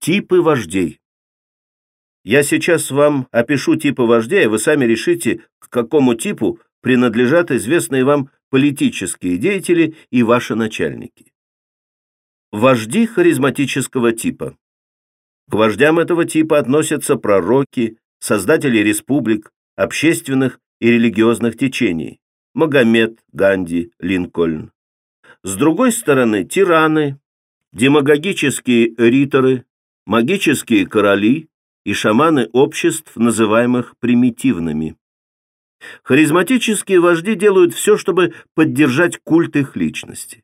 Типы вождей. Я сейчас вам опишу типы вождя, и вы сами решите, к какому типу принадлежат известные вам политические деятели и ваши начальники. Вожди харизматического типа. К вождям этого типа относятся пророки, создатели республик, общественных и религиозных течений, Магомед, Ганди, Линкольн. С другой стороны, тираны, демагогические риторы, магические короли и шаманы обществ, называемых примитивными. Харизматические вожди делают все, чтобы поддержать культ их личности.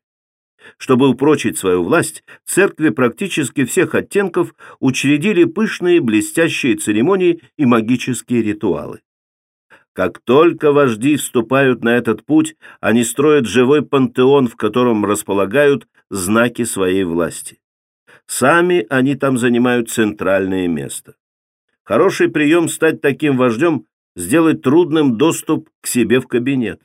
Чтобы упрочить свою власть, церкви практически всех оттенков учредили пышные блестящие церемонии и магические ритуалы. Как только вожди вступают на этот путь, они строят живой пантеон, в котором располагают знаки своей власти. Сами они там занимают центральное место. Хороший прием стать таким вождем сделать трудным доступ к себе в кабинет.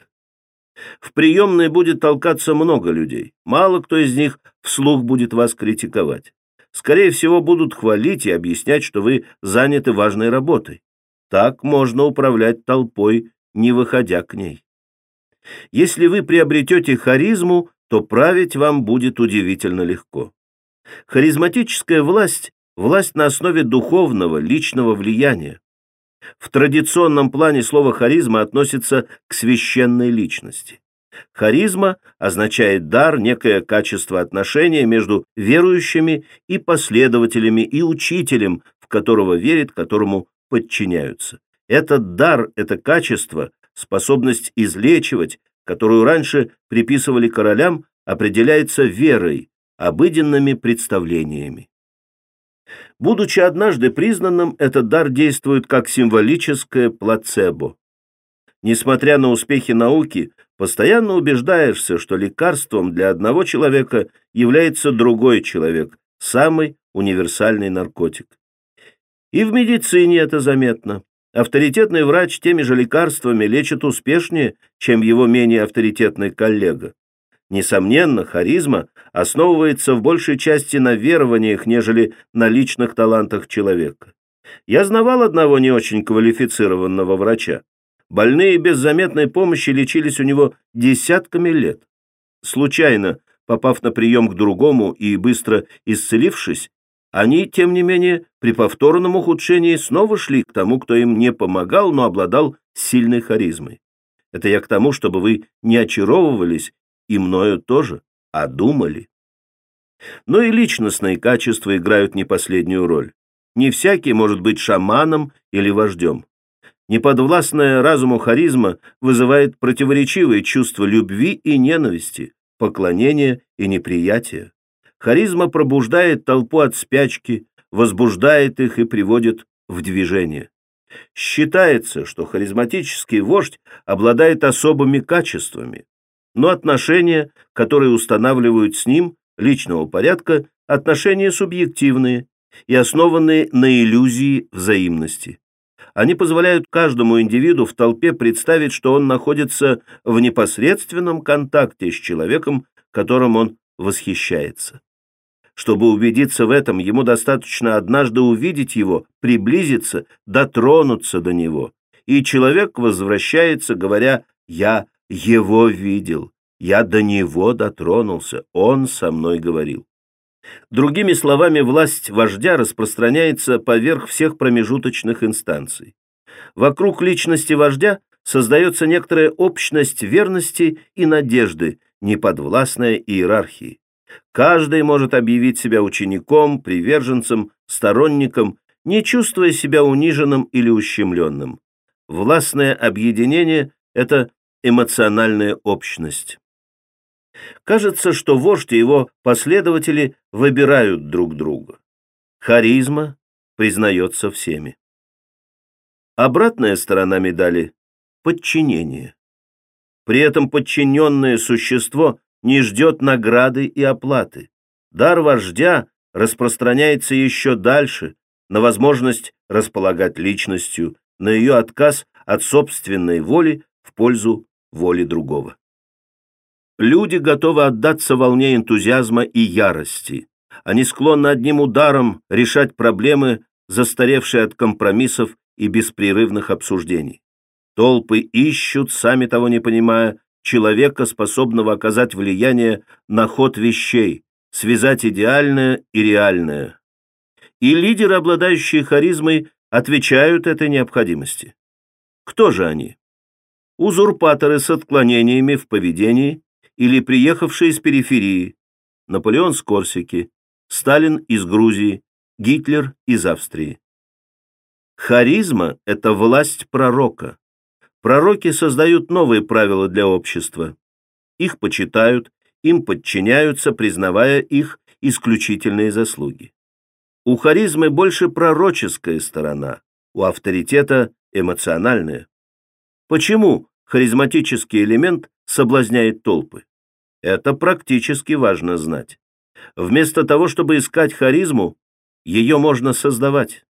В приемной будет толкаться много людей. Мало кто из них вслух будет вас критиковать. Скорее всего, будут хвалить и объяснять, что вы заняты важной работой. Так можно управлять толпой, не выходя к ней. Если вы приобретете харизму, то править вам будет удивительно легко. Харизматическая власть – власть на основе духовного, личного влияния. В традиционном плане слово «харизма» относится к священной личности. Харизма означает дар, некое качество отношения между верующими и последователями и учителем, в которого верят, которому подчиняются. Этот дар, это качество, способность излечивать, которую раньше приписывали королям, определяется верой, обыденными представлениями. Будучи однажды признанным, этот дар действует как символическое плацебо. Несмотря на успехи науки, постоянно убеждаешься, что лекарством для одного человека является другой человек, самый универсальный наркотик. И в медицине это заметно. Авторитетный врач теми же лекарствами лечит успешнее, чем его менее авторитетный коллега. Несомненно, харизма основывается в большей части на верованиях, нежели на личных талантах человека. Я знавал одного не очень квалифицированного врача. Больные без заметной помощи лечились у него десятками лет. Случайно, попав на прием к другому и быстро исцелившись, они, тем не менее, при повторном ухудшении снова шли к тому, кто им не помогал, но обладал сильной харизмой. Это я к тому, чтобы вы не очаровывались и мною тоже, а думали. Но и личностные качества играют не последнюю роль. Не всякий может быть шаманом или вождем. Неподвластная разуму харизма вызывает противоречивые чувства любви и ненависти, поклонения и неприятия. Харизма пробуждает толпу от спячки, возбуждает их и приводит в движение. Считается, что харизматический вождь обладает особыми качествами, но отношения, которые устанавливают с ним, личного порядка, отношения субъективные и основанные на иллюзии взаимности. Они позволяют каждому индивиду в толпе представить, что он находится в непосредственном контакте с человеком, которым он восхищается. Чтобы убедиться в этом, ему достаточно однажды увидеть его, приблизиться, дотронуться до него, и человек возвращается, говоря «я его видел, я до него дотронулся, он со мной говорил. Другими словами, власть вождя распространяется поверх всех промежуточных инстанций. Вокруг личности вождя создается некоторая общность верности и надежды, неподвластная иерархии. Каждый может объявить себя учеником, приверженцем, сторонником, не чувствуя себя униженным или ущемленным. Властное объединение – это эмоциональная общность. Кажется, что вождь и его последователи выбирают друг друга. Харизма признается всеми. Обратная сторона медали – подчинение. При этом подчиненное существо не ждет награды и оплаты. Дар вождя распространяется еще дальше, на возможность располагать личностью, на ее отказ от собственной воли в пользу воли другого. Люди готовы отдаться волне энтузиазма и ярости. Они склонны одним ударом решать проблемы, застаревшие от компромиссов и беспрерывных обсуждений. Толпы ищут, сами того не понимая, человека, способного оказать влияние на ход вещей, связать идеальное и реальное. И лидеры, обладающие харизмой, отвечают этой необходимости. Кто же они? Узурпаторы с отклонениями в поведении или приехавшие из периферии, Наполеон с Корсики, Сталин из Грузии, Гитлер из Австрии. Харизма – это власть пророка. Пророки создают новые правила для общества. Их почитают, им подчиняются, признавая их исключительные заслуги. У харизмы больше пророческая сторона, у авторитета эмоциональная. Почему харизматический элемент соблазняет толпы? Это практически важно знать. Вместо того, чтобы искать харизму, ее можно создавать.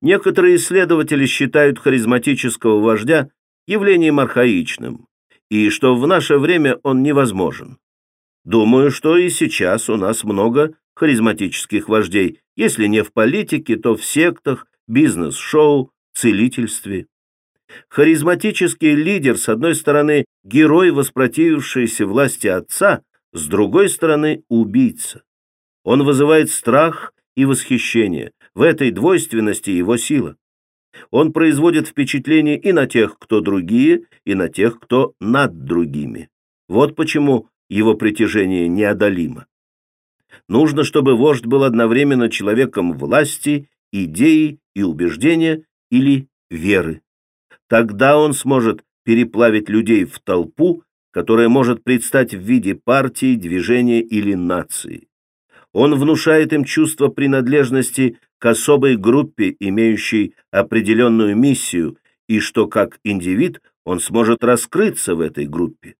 Некоторые исследователи считают харизматического вождя явлением архаичным, и что в наше время он невозможен. Думаю, что и сейчас у нас много харизматических вождей, если не в политике, то в сектах, бизнес-шоу, целительстве. Харизматический лидер, с одной стороны, герой, воспротивившийся власти отца, с другой стороны, убийца. Он вызывает страх и восхищение. В этой двойственности его сила. Он производит впечатление и на тех, кто другие, и на тех, кто над другими. Вот почему его притяжение неодолимо. Нужно, чтобы вождь был одновременно человеком власти, идеи и убеждения или веры. Тогда он сможет переплавить людей в толпу, которая может предстать в виде партии, движения или нации. Он внушает им чувство принадлежности к особой группе, имеющей определенную миссию, и что как индивид он сможет раскрыться в этой группе.